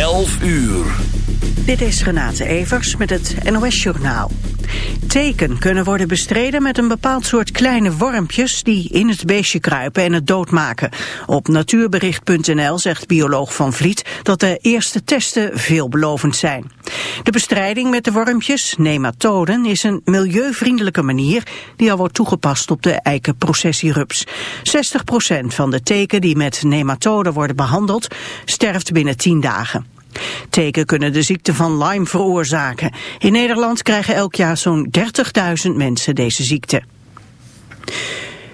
11 uur. Dit is Renate Evers met het NOS Journaal. Teken kunnen worden bestreden met een bepaald soort kleine wormpjes die in het beestje kruipen en het doodmaken. Op natuurbericht.nl zegt bioloog Van Vliet dat de eerste testen veelbelovend zijn. De bestrijding met de wormpjes, nematoden, is een milieuvriendelijke manier die al wordt toegepast op de eikenprocessierups. 60% van de teken die met nematoden worden behandeld sterft binnen 10 dagen. Teken kunnen de ziekte van Lyme veroorzaken. In Nederland krijgen elk jaar zo'n 30.000 mensen deze ziekte.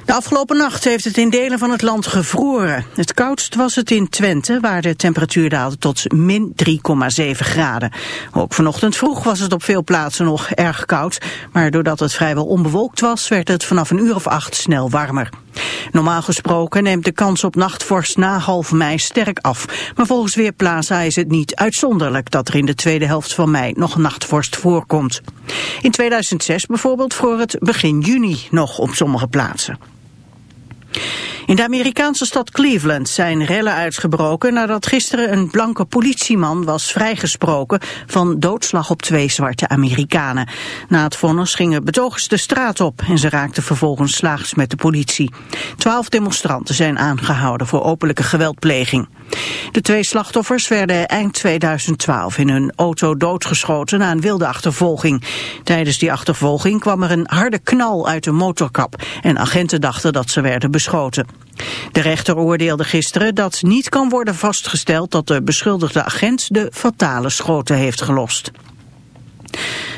De afgelopen nacht heeft het in delen van het land gevroren. Het koudst was het in Twente, waar de temperatuur daalde tot min 3,7 graden. Ook vanochtend vroeg was het op veel plaatsen nog erg koud, maar doordat het vrijwel onbewolkt was, werd het vanaf een uur of acht snel warmer. Normaal gesproken neemt de kans op nachtvorst na half mei sterk af. Maar volgens Weerplaza is het niet uitzonderlijk dat er in de tweede helft van mei nog nachtvorst voorkomt. In 2006 bijvoorbeeld voor het begin juni nog op sommige plaatsen. In de Amerikaanse stad Cleveland zijn rellen uitgebroken nadat gisteren een blanke politieman was vrijgesproken van doodslag op twee zwarte Amerikanen. Na het vonnis gingen betogers de straat op en ze raakten vervolgens slaags met de politie. Twaalf demonstranten zijn aangehouden voor openlijke geweldpleging. De twee slachtoffers werden eind 2012 in hun auto doodgeschoten na een wilde achtervolging. Tijdens die achtervolging kwam er een harde knal uit de motorkap en agenten dachten dat ze werden beschoten. De rechter oordeelde gisteren dat niet kan worden vastgesteld dat de beschuldigde agent de fatale schoten heeft gelost.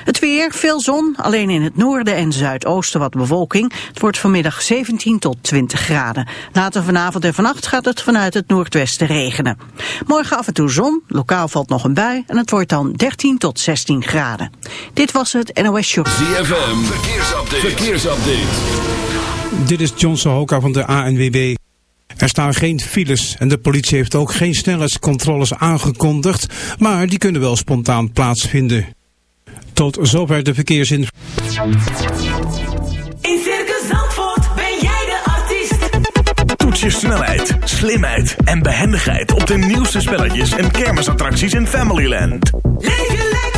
Het weer, veel zon, alleen in het noorden en zuidoosten wat bewolking. Het wordt vanmiddag 17 tot 20 graden. Later vanavond en vannacht gaat het vanuit het noordwesten regenen. Morgen af en toe zon, lokaal valt nog een bui en het wordt dan 13 tot 16 graden. Dit was het NOS Show. ZFM, verkeersupdate. verkeersupdate. Dit is John Sohoka van de ANWB. Er staan geen files en de politie heeft ook geen snelheidscontroles aangekondigd, maar die kunnen wel spontaan plaatsvinden. Tot zover de verkeersin. In Circus Zandvoort ben jij de artiest. Toets je snelheid, slimheid en behendigheid op de nieuwste spelletjes en kermisattracties in Familyland. Leef je lekker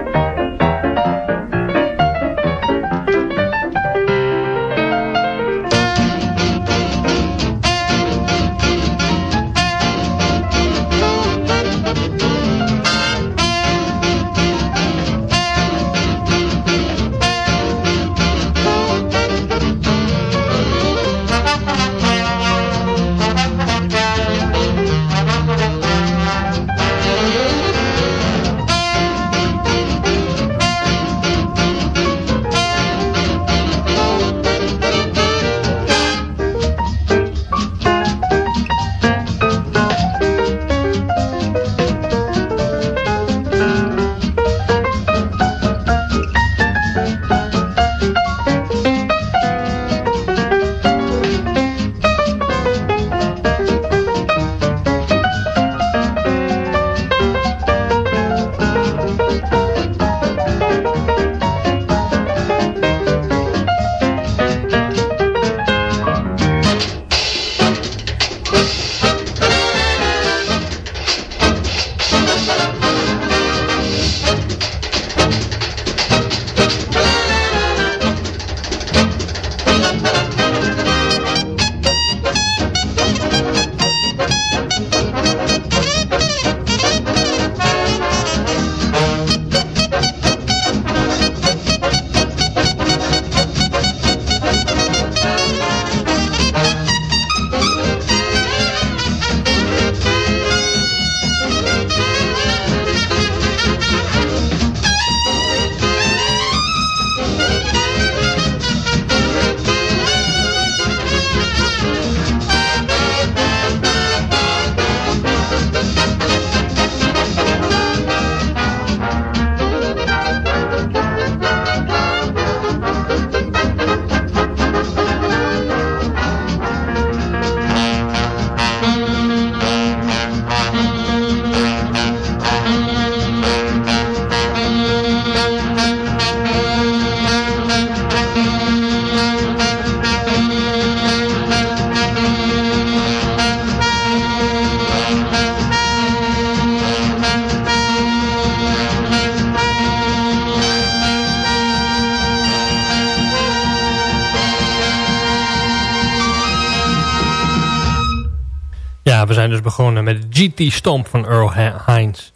GT Stomp van Earl Hines.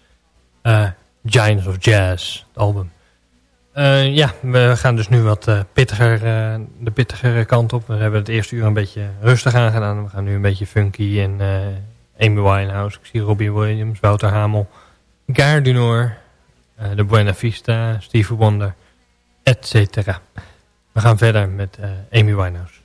Uh, Giants of Jazz, het album. Uh, ja, we gaan dus nu wat uh, pittiger, de pittigere kant op. We hebben het eerste uur een beetje rustig aangedaan. We gaan nu een beetje funky en Amy Winehouse. Ik zie Robbie Williams, Wouter Hamel, Gare Dunor, de Buena Vista, Stevie Wonder, etc. We gaan verder met Amy Winehouse.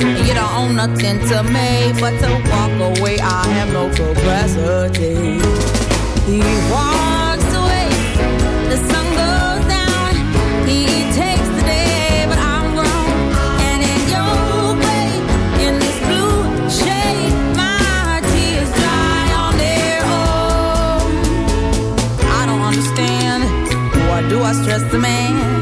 you don't own nothing to me but to walk away. I have no capacity. He walks away, the sun goes down. He takes the day, but I'm grown. And in your way, in this blue shade, my tears dry on their own. I don't understand. Why do I stress the man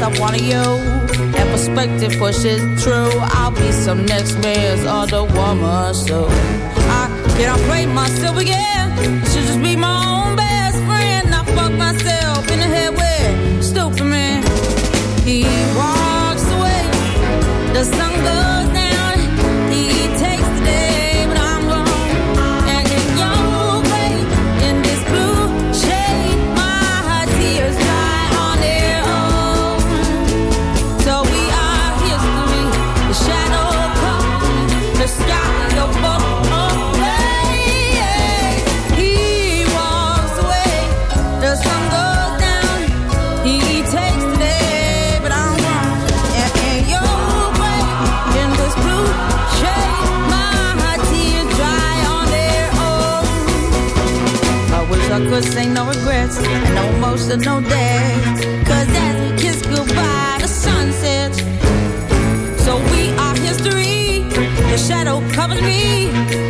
I stop wanting you, that perspective for pushes true. I'll be some next man's other woman. So I can't play myself again. Should just be my own could say no regrets and no emotional day. Cause as we kiss goodbye, the sun sets. So we are history. The shadow covers me.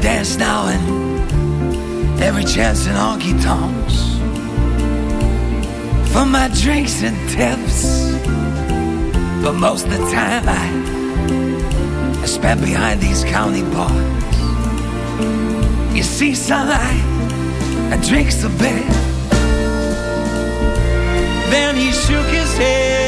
dance now and every chance in honky tonks. For my drinks and tips. But most of the time I, I spend behind these county bars. You see, sunlight, I drinks a bit. Then he shook his head.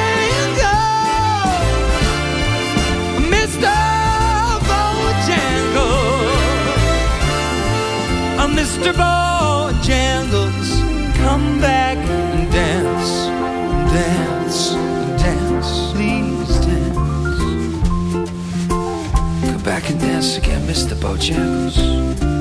Mr. Bojangles, come back and dance, dance, dance, please dance. Come back and dance again, Mr. Bojangles.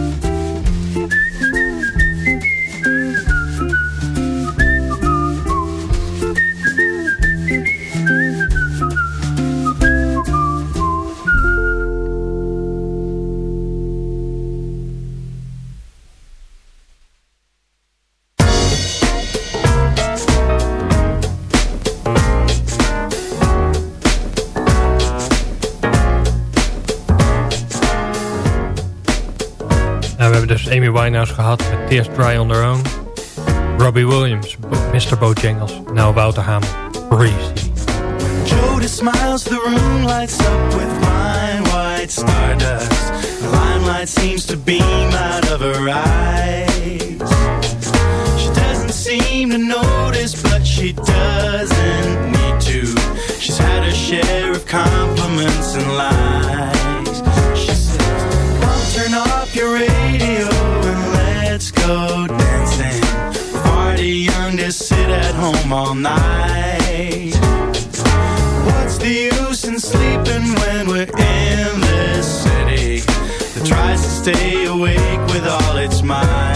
Amy Winehouse gehad met Tears Dry on Their Own. Robbie Williams, Bo- Mr. Bojangles. Nou, Wouter Hamer, Breezy. Jody smiles, the room lights up with fine white stardust. The limelight seems to beam out of her eyes. She doesn't seem to notice, but she doesn't need to. She's had her share of compliments and lies. She says, Come turn off your radio dancing. Far too young to sit at home all night. What's the use in sleeping when we're in this city that tries to stay awake with all its might?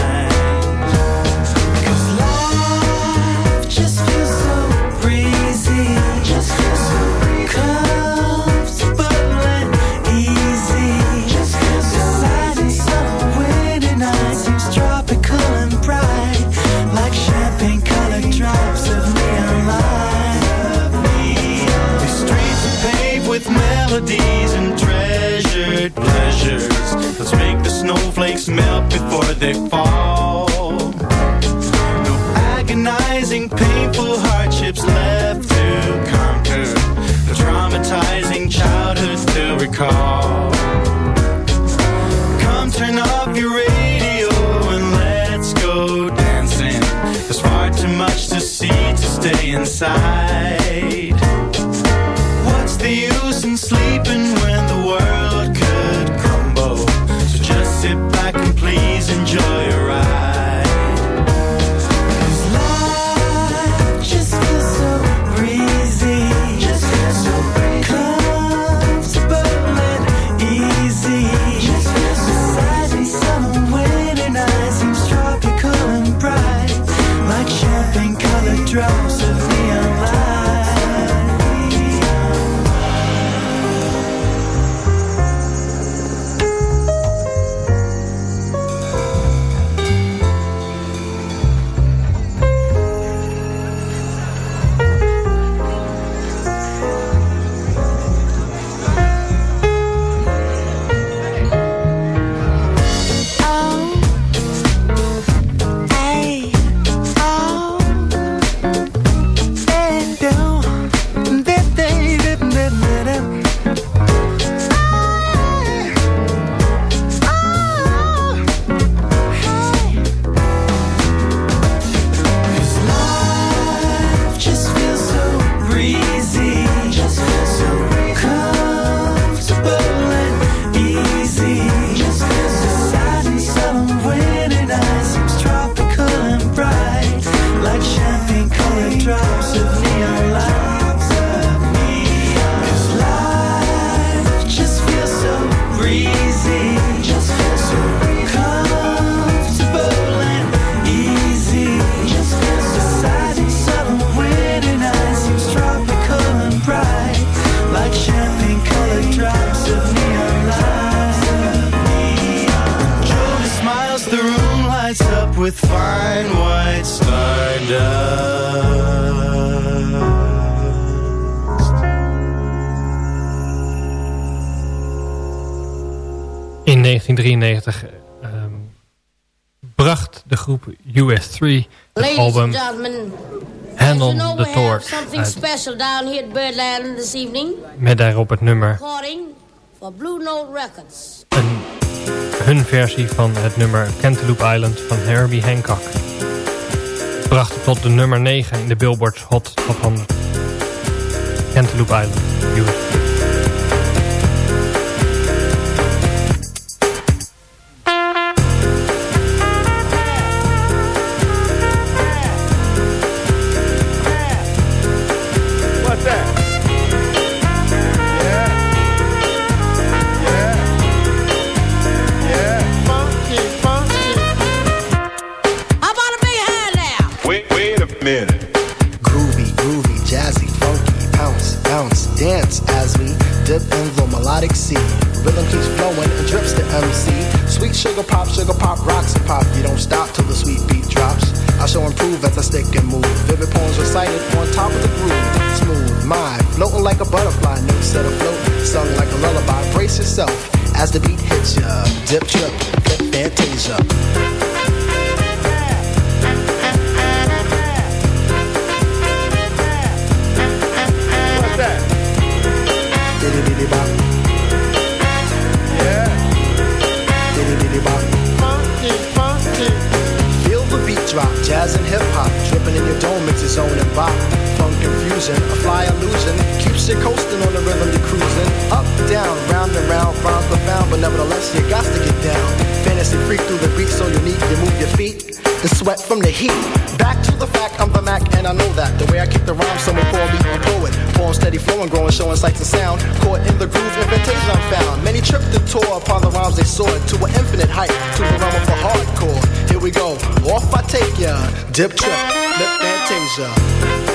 Snowflakes melt before they fall. No agonizing, painful hardships left to conquer. No traumatizing childhoods to recall. Come turn off your radio and let's go dancing. There's far too much to see to stay inside. 1993 ehm, bracht de groep US3 het album Handle the Torch. Met daarop het nummer for Blue Note Records. Een, hun versie van het nummer Cantaloupe Island van Herbie Hancock. Bracht het tot de nummer 9 in de Billboard Hot Top 100. Cantaloupe Island, US3. You got to get down. Fantasy freak through the beat so unique, you move your feet and sweat from the heat. Back to the fact, I'm the Mac and I know that. The way I kick the rhyme, someone call me a poet. Form steady flowing, growing, showing sights and sound. Caught in the groove, invitation I'm found. Many tripped and tore upon the rhymes they soared to an infinite height, to the realm of the hardcore. Here we go, off I take ya. Dip trip, lip fantasia.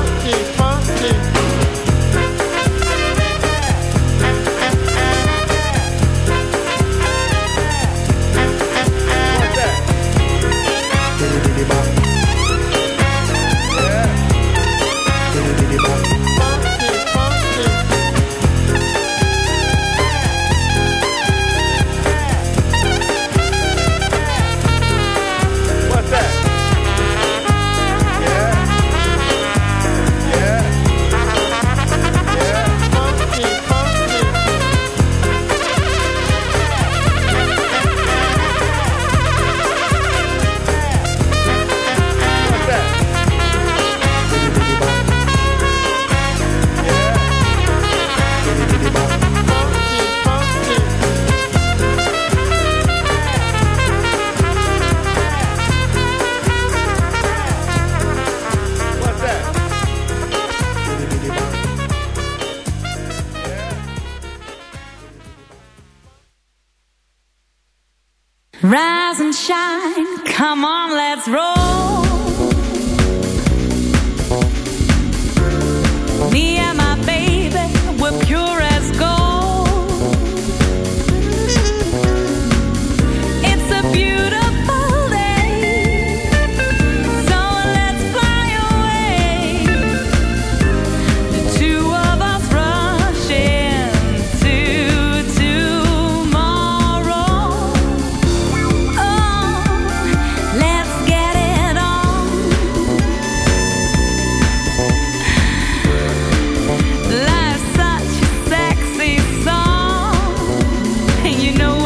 you know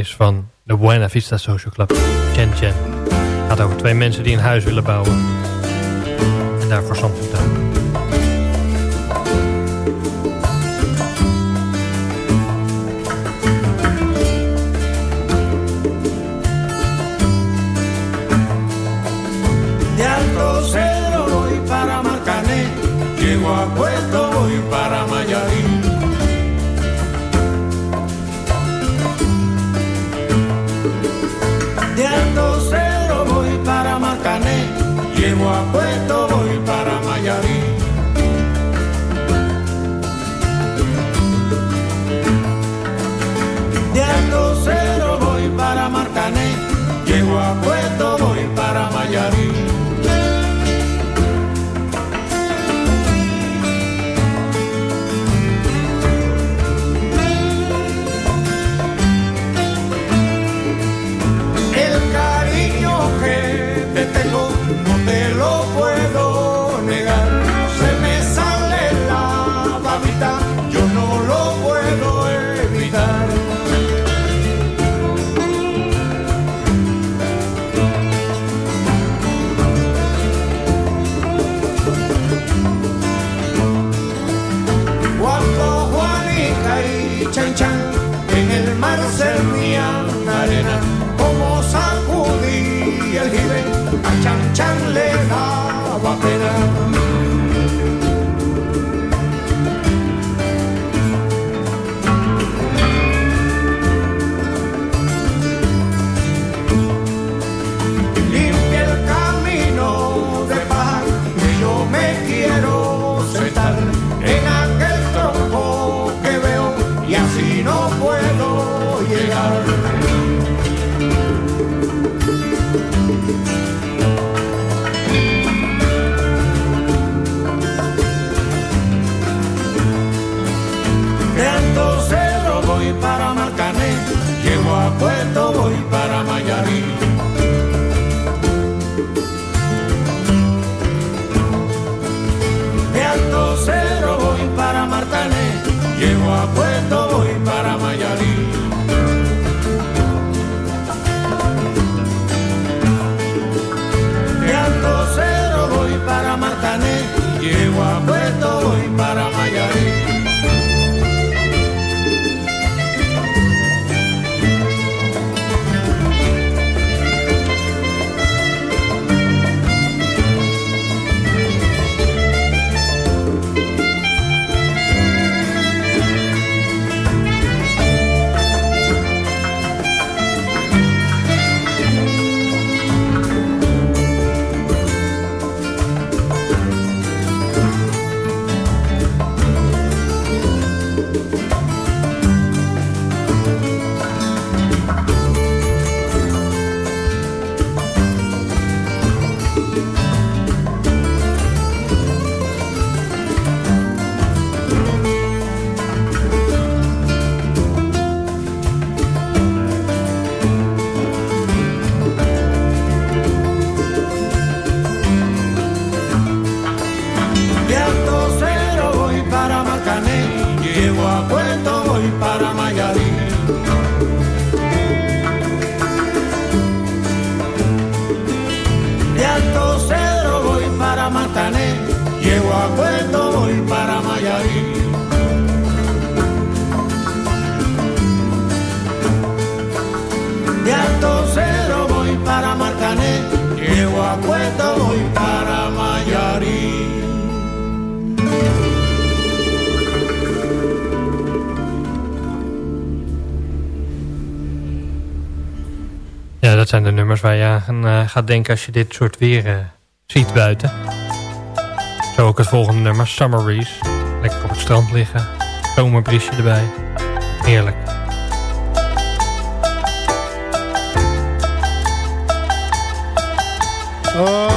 is van de Buena Vista Social Club. Chen Chen. Het gaat over twee mensen die een huis willen bouwen. En daarvoor soms Antigua, Puerto y para Mayarín. zijn de nummers waar je aan eh, gaat denken als je dit soort weer eh, ziet buiten. Zo ook het volgende nummer, Summer Lekker op het strand liggen, zomerbriesje erbij. Heerlijk. Oh.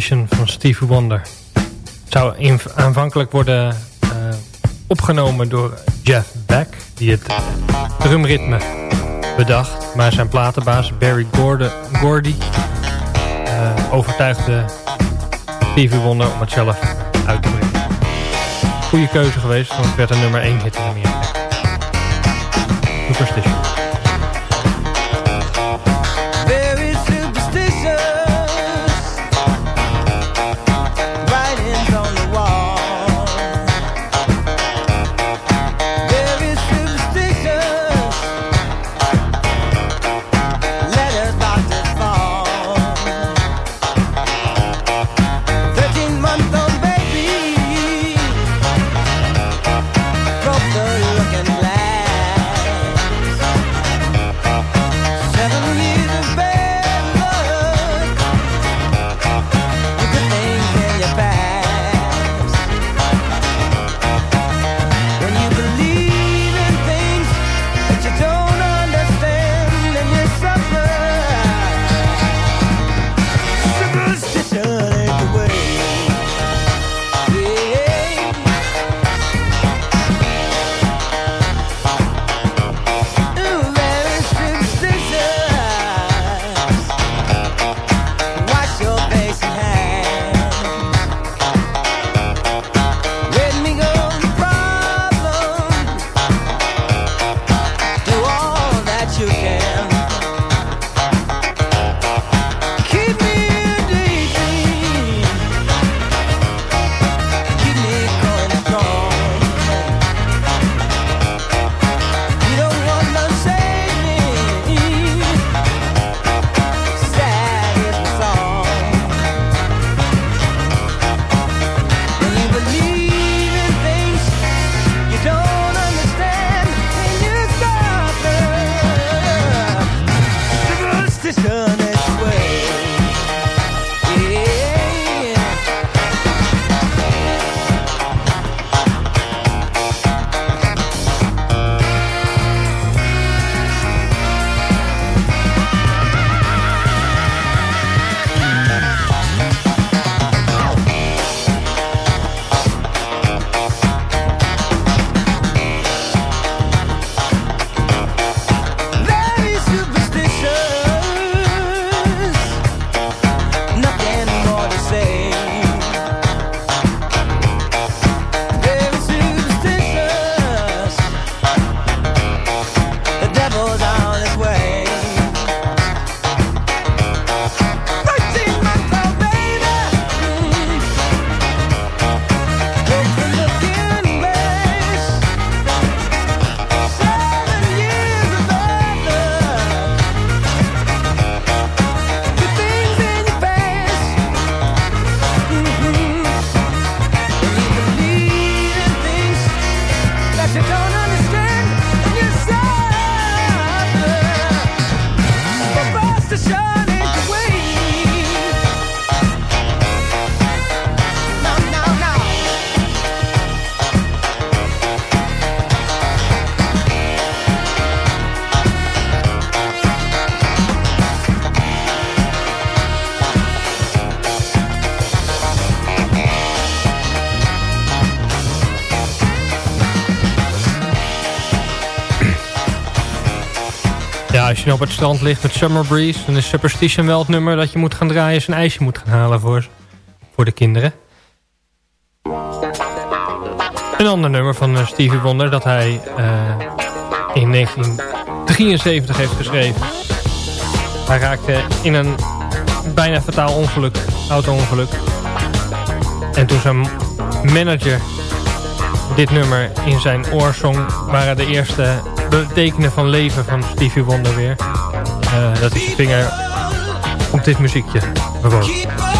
Superstition van Stevie Wonder. Het zou aanvankelijk worden eh, opgenomen door Jeff Beck, die het drumritme bedacht. Maar zijn platenbaas Barry Gordy eh, overtuigde Stevie Wonder om het zelf uit te brengen. Goede keuze geweest, want het werd een nummer 1 hit in Amerika. Superstition. Op het strand ligt met Summer Breeze... dan is Superstition wel het nummer dat je moet gaan draaien... als een ijsje moet gaan halen voor, voor de kinderen. Een ander nummer van eh, Stevie Wonder dat hij eh, in 1973 heeft geschreven. Hij raakte in een bijna fataal ongeluk, auto-ongeluk. En toen zijn manager dit nummer in zijn oor zong... waren de eerste betekenen van leven van Stevie Wonder weer. Eh, dat is de vinger op dit muziekje bewoog.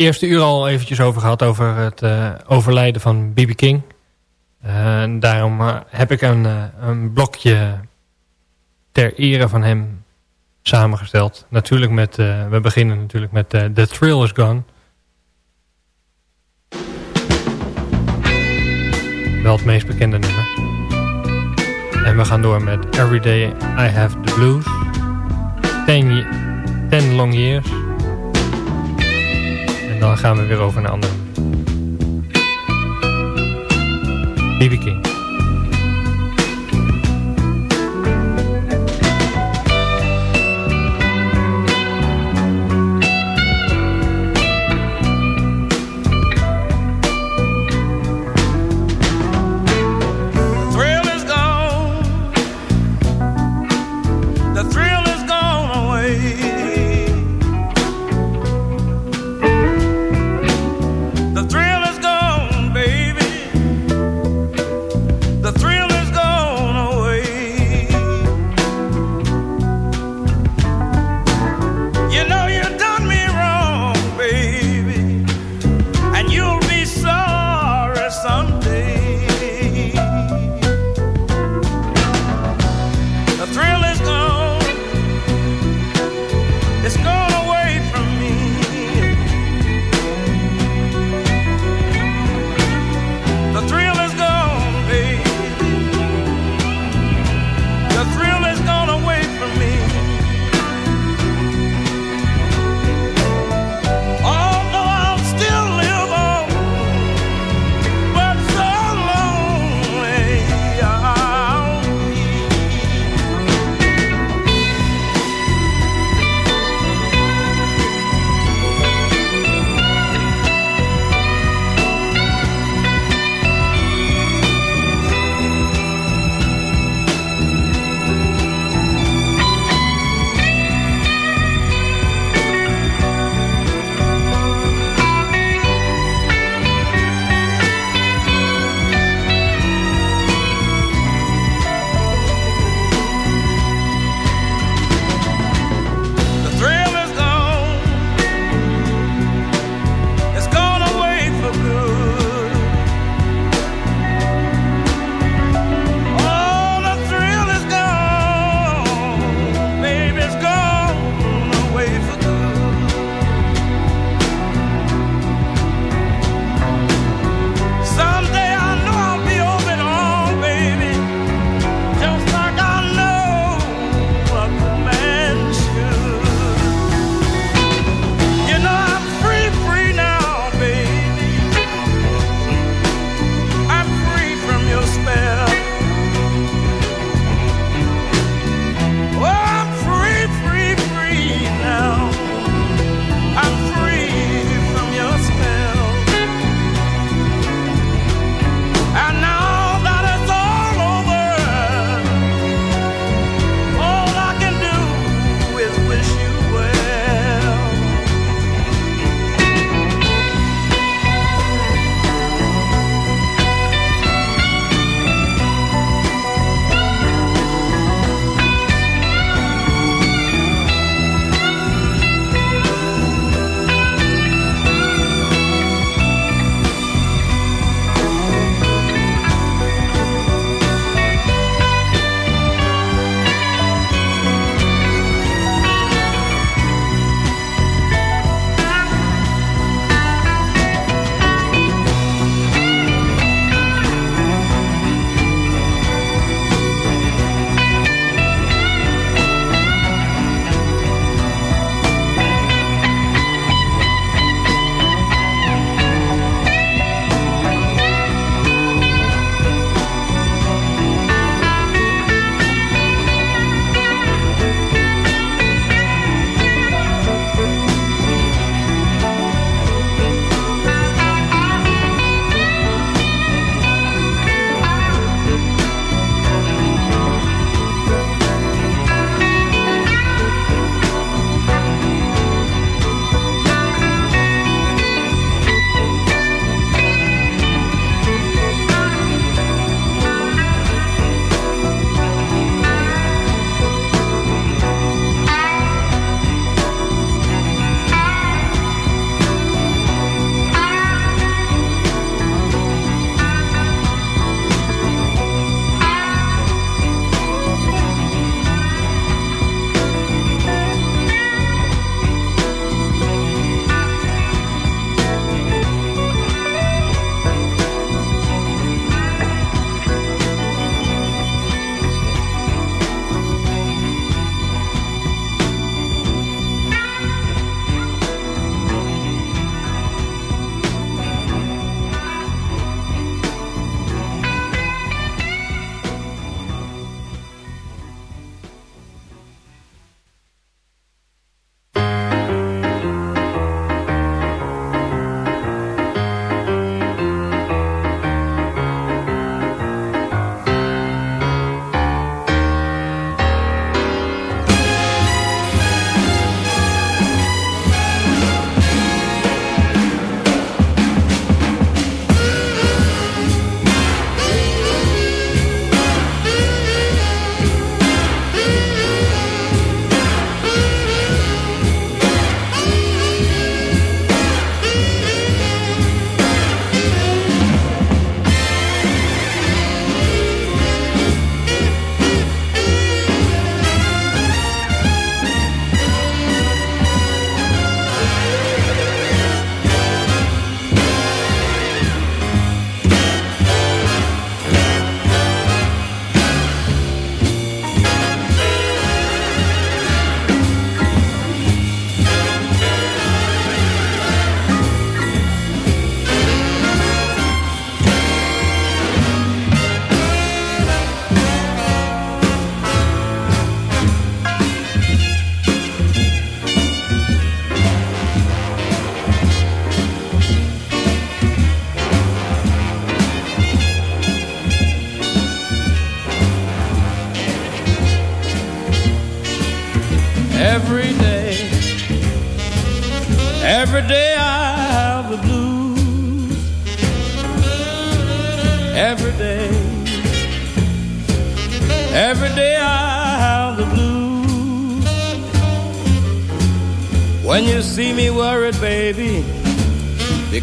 Eerste uur al eventjes over gehad... over het eh, overlijden van B.B. King. Eh, daarom eh, heb ik een, een blokje ter ere van hem samengesteld. Natuurlijk met... we beginnen natuurlijk met The Thrill Is Gone. Wel het meest bekende nummer. En we gaan door met Every Day I Have The Blues. Ten, ten Long Years. Dan gaan we weer over naar andere. B.B. King.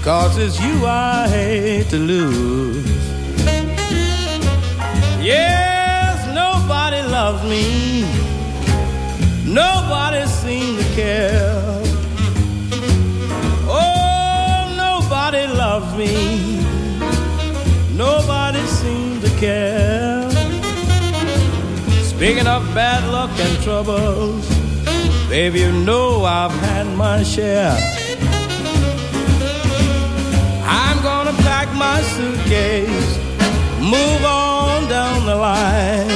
Because it's you I hate to lose. Yes, nobody loves me. Nobody seems to care. Oh, nobody loves me. Nobody seems to care. Speaking of bad luck and troubles, baby, you know I've had my share. My suitcase, move on down the line.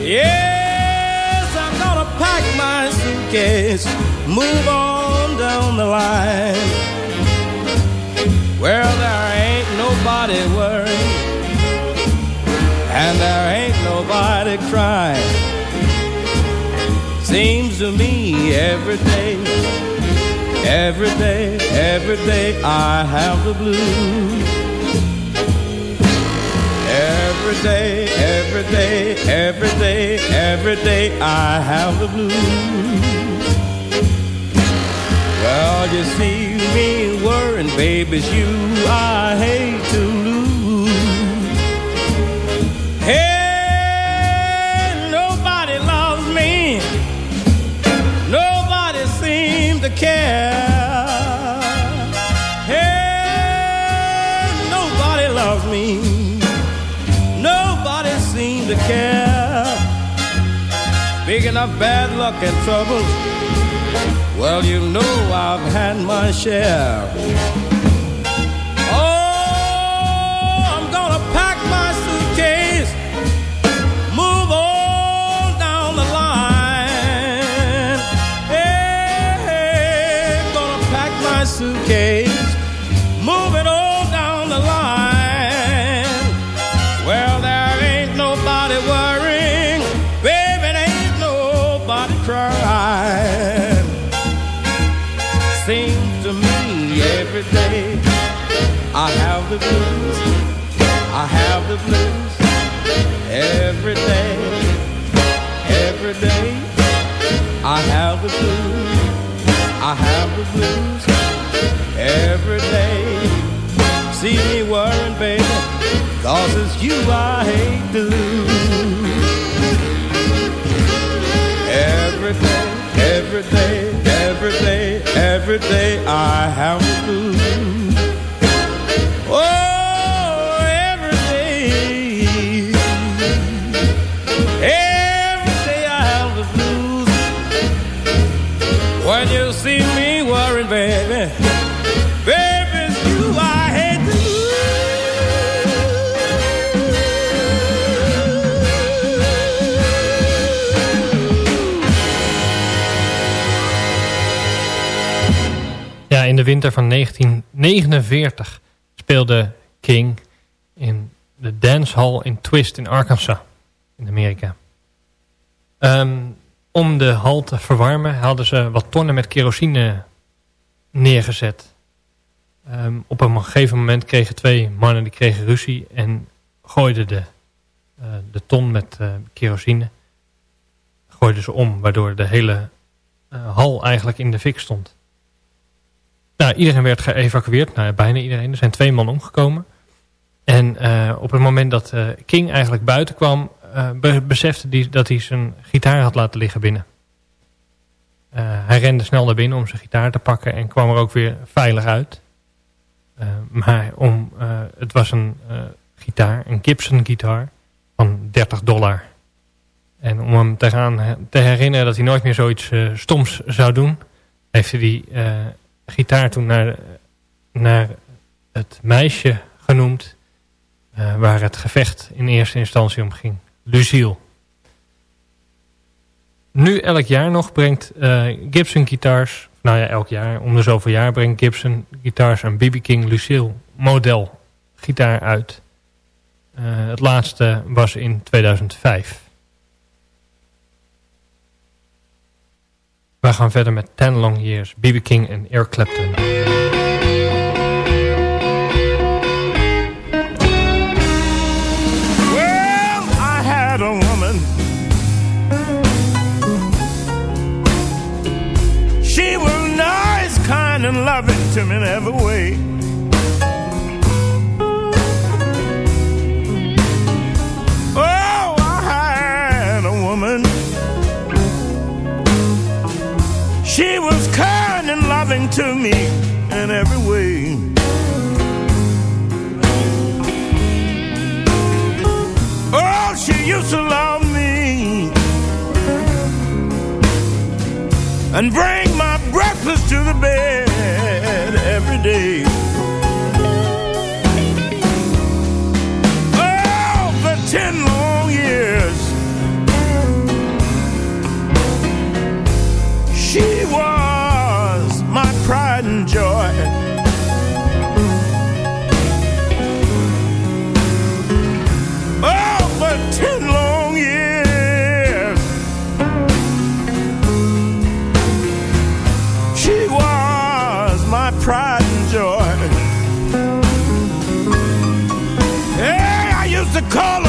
Yes, I'm gonna pack my suitcase, move on down the line. Well, there ain't nobody worrying, and there ain't nobody crying. Seems to me every day, every day, every day I have the blues. Every day, every day, every day, every day I have the blues. Well, you see me worrying, baby, it's you I hate to lose. Care. Hey, nobody loves me. Nobody seems to care. Speaking of bad luck and troubles, well, you know I've had my share. Suitcase, move it all down the line. Well, there ain't nobody worrying, baby, ain't nobody crying. Seems to me every day I have the blues, I have the blues every day, every day I have the blues, I have the blues every day. See me worrying, baby, cause it's you I hate to lose. Every day, every day, every day, every day I have the blues. Oh, every day, every day I have the blues. When you see me worrying, baby, in de winter van 1949 speelde King in de Dance Hall in Twist in Arkansas, in Amerika. Ehm, om de hal te verwarmen hadden ze wat tonnen met kerosine neergezet. Ehm, op een gegeven moment kregen twee mannen die kregen ruzie en gooiden de, eh, de ton met eh, kerosine gooiden ze om, waardoor de hele eh, hal eigenlijk in de fik stond. Nou, iedereen werd geëvacueerd. Nou, bijna iedereen. Er zijn twee man omgekomen. En op het moment dat King eigenlijk buiten kwam... be- besefte hij dat hij zijn gitaar had laten liggen binnen. Hij rende snel naar binnen om zijn gitaar te pakken... en kwam er ook weer veilig uit. Eh, maar om, eh, het was een eh, gitaar, een Gibson gitaar... van 30 dollar. En om hem te, gaan, te herinneren dat hij nooit meer zoiets stoms zou doen... heeft hij die... gitaar toen naar, naar het meisje genoemd... waar het gevecht in eerste instantie om ging. Lucille. Nu elk jaar nog brengt Gibson Guitars... Nou ja, elk jaar, om de zoveel jaar brengt Gibson Guitars een BB King Lucille model gitaar uit. Eh, het laatste was in 2005. We gaan verder met Ten Long Years, B.B. King en Eric Clapton. To in every way. Oh, I had a woman. She was kind and loving to me in every way. Oh, she used to love me and bring my breakfast to the bed every day. Call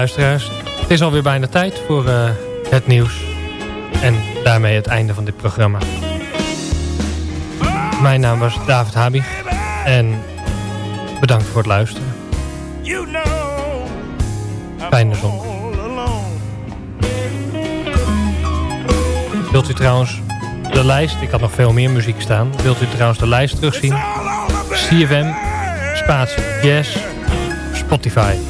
luisteraars. Het is alweer bijna tijd voor eh, het nieuws. En daarmee het einde van dit programma. Mijn naam was David Habig. En bedankt voor het luisteren. Fijne zondag. Wilt u trouwens de lijst... Ik had nog veel meer muziek staan. Wilt u trouwens de lijst terugzien? CFM, spatie, jazz, Spotify.